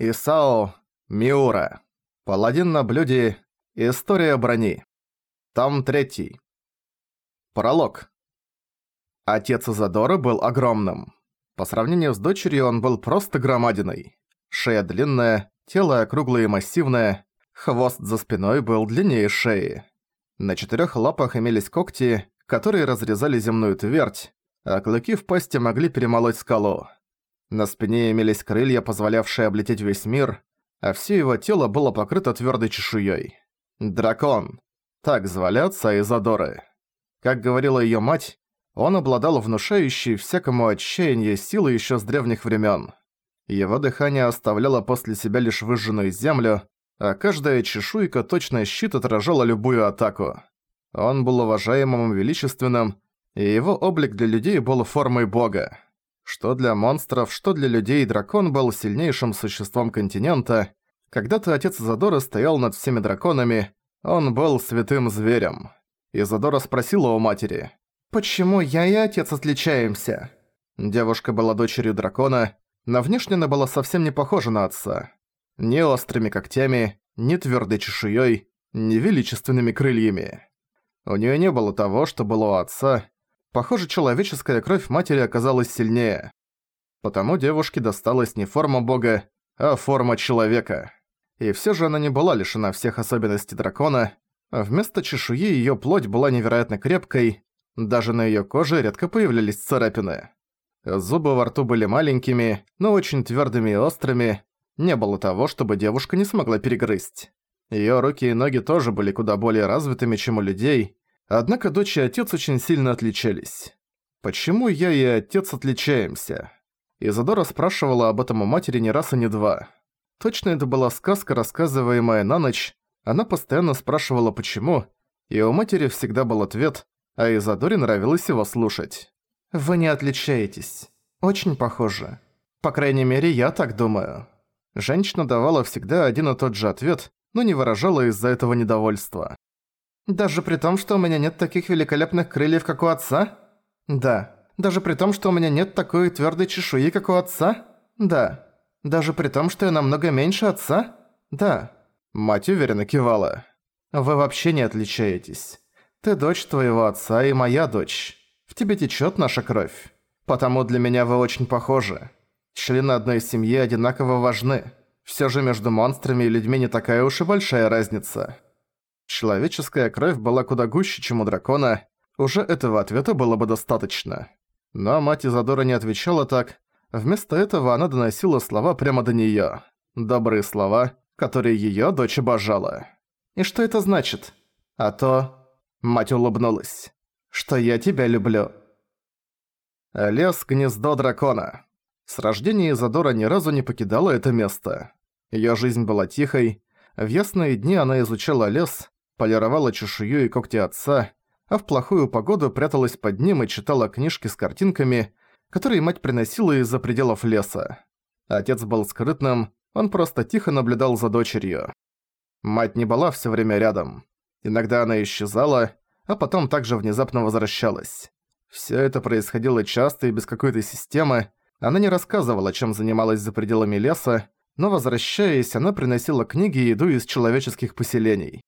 Исао Миура. Паладин на блюде. История брони. Том 3. Пролог. Отец Изадоры был огромным. По сравнению с дочерью он был просто громадиной. Шея длинная, тело округлое и массивное, хвост за спиной был длиннее шеи. На четырёх лапах имелись когти, которые разрезали земную твердь, а клыки в пасти могли перемолоть скалу. На спине имелись крылья, позволявшие облететь весь мир, а все его тело было покрыто твердой чешуей. Дракон. Так звали отца Изадоры. Как говорила ее мать, он обладал внушающей всякому отчаяние силой еще с древних времен. Его дыхание оставляло после себя лишь выжженную землю, а каждая чешуйка точно щит отражала любую атаку. Он был уважаемым и величественным, и его облик для людей был формой бога. Что для монстров, что для людей дракон был сильнейшим существом континента. Когда-то отец Изадора стоял над всеми драконами, он был святым зверем. Изадора спросила у матери, «Почему я и отец отличаемся?» Девушка была дочерью дракона, но внешне она была совсем не похожа на отца. Ни острыми когтями, ни твердой чешуей, ни величественными крыльями. У нее не было того, что было у отца, Похоже, человеческая кровь матери оказалась сильнее. Потому девушке досталась не форма бога, а форма человека. И всё же она не была лишена всех особенностей дракона, вместо чешуи её плоть была невероятно крепкой, даже на её коже редко появлялись царапины. Зубы во рту были маленькими, но очень твёрдыми и острыми, не было того, чтобы девушка не смогла перегрызть. Её руки и ноги тоже были куда более развитыми, чем у людей, Однако дочь и отец очень сильно отличались. Почему я и отец отличаемся? Изадора спрашивала об этом у матери не раз и не два. Точно это была сказка, рассказываемая на ночь. Она постоянно спрашивала почему, и у матери всегда был ответ, а Изадоре нравилось его слушать. «Вы не отличаетесь. Очень похожи. По крайней мере, я так думаю». Женщина давала всегда один и тот же ответ, но не выражала из-за этого недовольства. Даже при том, что у меня нет таких великолепных крыльев, как у отца? Да. Даже при том, что у меня нет такой твердой чешуи, как у отца? Да. Даже при том, что я намного меньше отца? Да. Мать уверенно кивала. Вы вообще не отличаетесь. Ты дочь твоего отца и моя дочь. В тебе течет наша кровь. Потому для меня вы очень похожи. Члены одной семьи одинаково важны. Все же между монстрами и людьми не такая уж и большая разница. Человеческая кровь была куда гуще, чем у дракона, уже этого ответа было бы достаточно. Но мать Изадора не отвечала так, вместо этого она доносила слова прямо до неё. Добрые слова, которые её дочь обожала. «И что это значит?» «А то...» Мать улыбнулась. «Что я тебя люблю». Лес – гнездо дракона. С рождения Изадора ни разу не покидала это место. Её жизнь была тихой. В ясные дни она изучала лес, полировала чешую и когти отца, а в плохую погоду пряталась под ним и читала книжки с картинками, которые мать приносила из-за пределов леса. Отец был скрытным, он просто тихо наблюдал за дочерью. Мать не была все время рядом. Иногда она исчезала, а потом также внезапно возвращалась. Все это происходило часто и без какой-то системы. Она не рассказывала, чем занималась за пределами леса, но возвращаясь, она приносила книги и еду из человеческих поселений.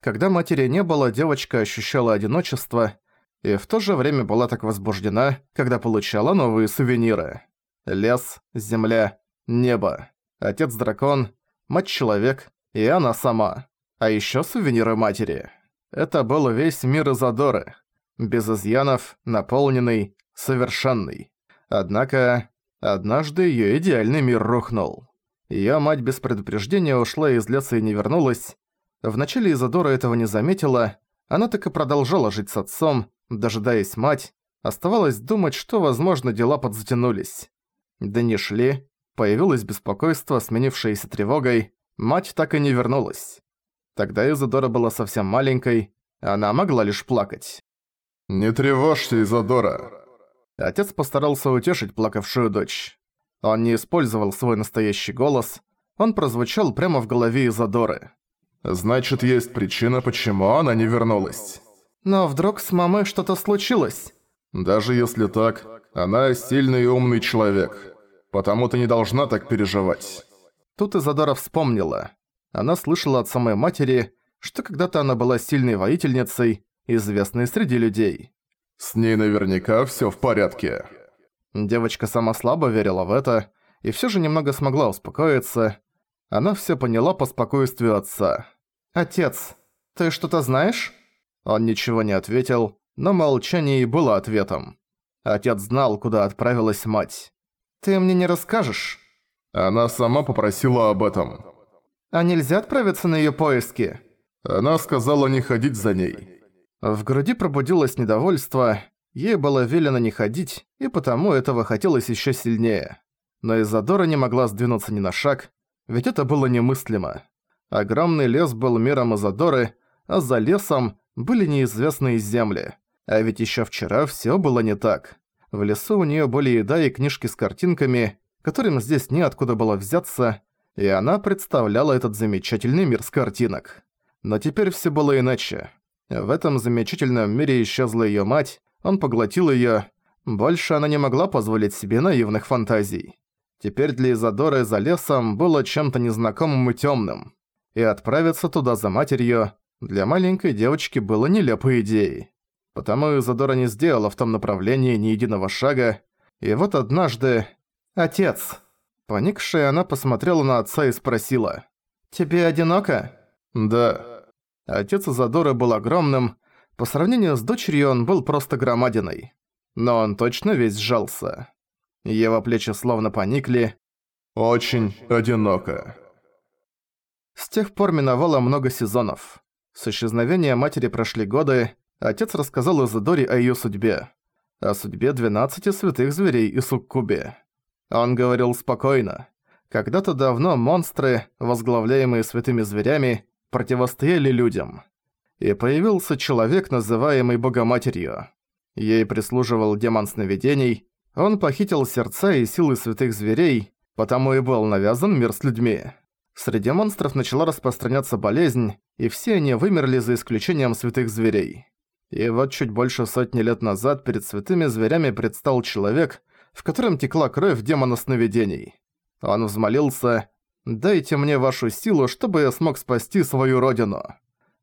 Когда матери не было, девочка ощущала одиночество и в то же время была так возбуждена, когда получала новые сувениры. Лес, земля, небо, отец-дракон, мать-человек и она сама. А ещё сувениры матери. Это был весь мир Изадоры. Без изъянов, наполненный, совершенный. Однако, однажды её идеальный мир рухнул. Её мать без предупреждения ушла из леса и не вернулась, Вначале Изадора этого не заметила, она так и продолжала жить с отцом, дожидаясь мать, оставалось думать, что, возможно, дела подзатянулись. Дни шли, появилось беспокойство, сменившееся тревогой, мать так и не вернулась. Тогда Изадора была совсем маленькой, она могла лишь плакать. «Не тревожься, Изадора!» Отец постарался утешить плакавшую дочь. Он не использовал свой настоящий голос, он прозвучал прямо в голове Изадоры. Значит, есть причина, почему она не вернулась. Но вдруг с мамой что-то случилось? Даже если так, она сильный и умный человек. Потому ты не должна так переживать. Тут Изодора вспомнила. Она слышала от самой матери, что когда-то она была сильной воительницей, известной среди людей. «С ней наверняка всё в порядке». Девочка сама слабо верила в это, и всё же немного смогла успокоиться. Она всё поняла по спокойствию отца. «Отец, ты что-то знаешь?» Он ничего не ответил, но молчание и было ответом. Отец знал, куда отправилась мать. «Ты мне не расскажешь?» Она сама попросила об этом. «А нельзя отправиться на её поиски?» Она сказала не ходить за ней. В груди пробудилось недовольство, ей было велено не ходить, и потому этого хотелось ещё сильнее. Но Изадора не могла сдвинуться ни на шаг, ведь это было немыслимо. Огромный лес был миром Изадоры, а за лесом были неизвестные земли. А ведь ещё вчера всё было не так. В лесу у неё были еда и книжки с картинками, которым здесь неоткуда было взяться, и она представляла этот замечательный мир с картинок. Но теперь всё было иначе. В этом замечательном мире исчезла её мать, он поглотил её. Больше она не могла позволить себе наивных фантазий. Теперь для Изадоры за лесом было чем-то незнакомым и тёмным. И отправиться туда за матерью для маленькой девочки было нелепой идеей. Потому Изадора не сделала в том направлении ни единого шага, и вот однажды... «Отец!» Поникшая, она посмотрела на отца и спросила. «Тебе одиноко?» «Да». Отец Изадоры был огромным, по сравнению с дочерью он был просто громадиной. Но он точно весь сжался. Его плечи словно поникли. «Очень одиноко». С тех пор миновало много сезонов. С исчезновения матери прошли годы, отец рассказал Изадоре о её судьбе. О судьбе 12 святых зверей и суккубе. Он говорил спокойно. Когда-то давно монстры, возглавляемые святыми зверями, противостояли людям. И появился человек, называемый Богоматерью. Ей прислуживал демон сновидений, он похитил сердца и силы святых зверей, потому и был навязан мир с людьми. Среди монстров начала распространяться болезнь, и все они вымерли за исключением святых зверей. И вот чуть больше сотни лет назад перед святыми зверями предстал человек, в котором текла кровь демона сновидений. Он взмолился «Дайте мне вашу силу, чтобы я смог спасти свою родину».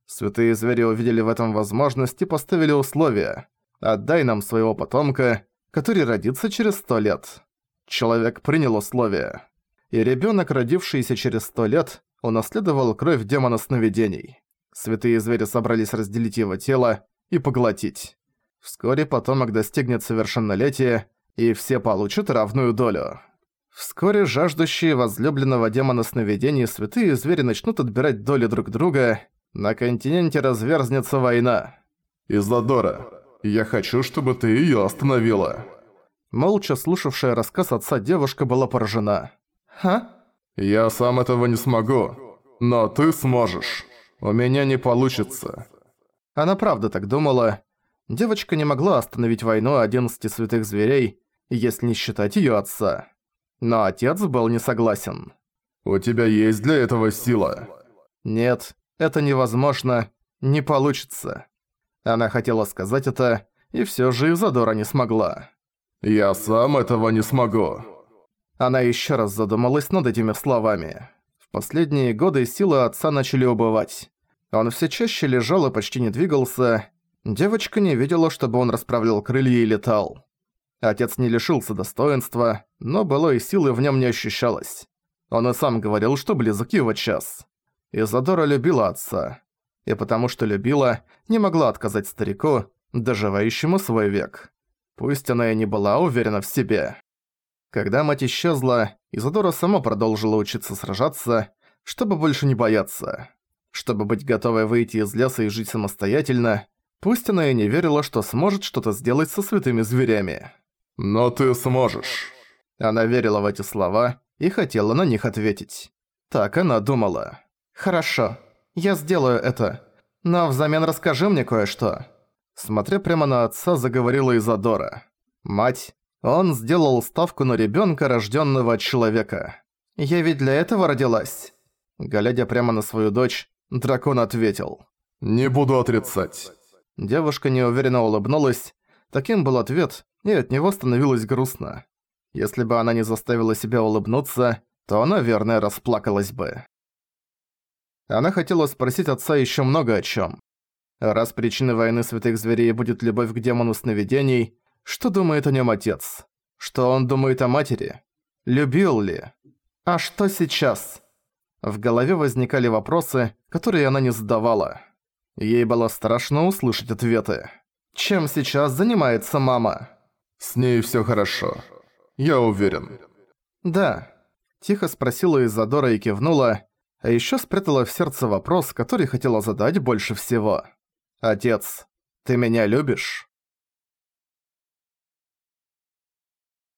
Святые звери увидели в этом возможность и поставили условия «Отдай нам своего потомка, который родится через сто лет». Человек принял условия. И ребенок, родившийся через сто лет, унаследовал кровь демона сновидений. Святые звери собрались разделить его тело и поглотить. Вскоре потомок достигнет совершеннолетия, и все получат равную долю. Вскоре жаждущие возлюбленного демона сновидений святые звери начнут отбирать доли друг друга, на континенте разверзнется война. «Изладора, я хочу, чтобы ты её остановила». Молча слушавшая рассказ отца девушка была поражена. «Ха?» «Я сам этого не смогу, но ты сможешь. У меня не получится». Она правда так думала. Девочка не могла остановить войну 11 святых зверей, если не считать её отца. Но отец был не согласен. «У тебя есть для этого сила?» «Нет, это невозможно, не получится». Она хотела сказать это, и всё же Изадора не смогла. «Я сам этого не смогу». Она ещё раз задумалась над этими словами. В последние годы силы отца начали убывать. Он все чаще лежал и почти не двигался. Девочка не видела, чтобы он расправлял крылья и летал. Отец не лишился достоинства, но былой силы в нем не ощущалось. Он и сам говорил, что близок его час. Изадора любила отца. И потому что любила, не могла отказать старику, доживающему свой век. Пусть она и не была уверена в себе. Когда мать исчезла, Изадора сама продолжила учиться сражаться, чтобы больше не бояться. Чтобы быть готовой выйти из леса и жить самостоятельно, пусть она и не верила, что сможет что-то сделать со святыми зверями. «Но ты сможешь». Она верила в эти слова и хотела на них ответить. Так она думала. «Хорошо, я сделаю это. Но взамен расскажи мне кое-что». Смотря прямо на отца, заговорила Изадора. «Мать, он сделал ставку на ребёнка, рождённого от человека. Я ведь для этого родилась». Глядя прямо на свою дочь, дракон ответил. «Не буду отрицать». Девушка неуверенно улыбнулась. Таким был ответ, и от него становилось грустно. Если бы она не заставила себя улыбнуться, то, наверное, расплакалась бы. Она хотела спросить отца ещё много о чём. Раз причиной войны святых зверей будет любовь к демону сновидений, что думает о нём отец? Что он думает о матери? Любил ли? А что сейчас? В голове возникали вопросы, которые она не задавала. Ей было страшно услышать ответы. Чем сейчас занимается мама? С ней всё хорошо. Я уверен. Да. Тихо спросила Изадора и кивнула, а ещё спрятала в сердце вопрос, который хотела задать больше всего. «Отец, ты меня любишь?»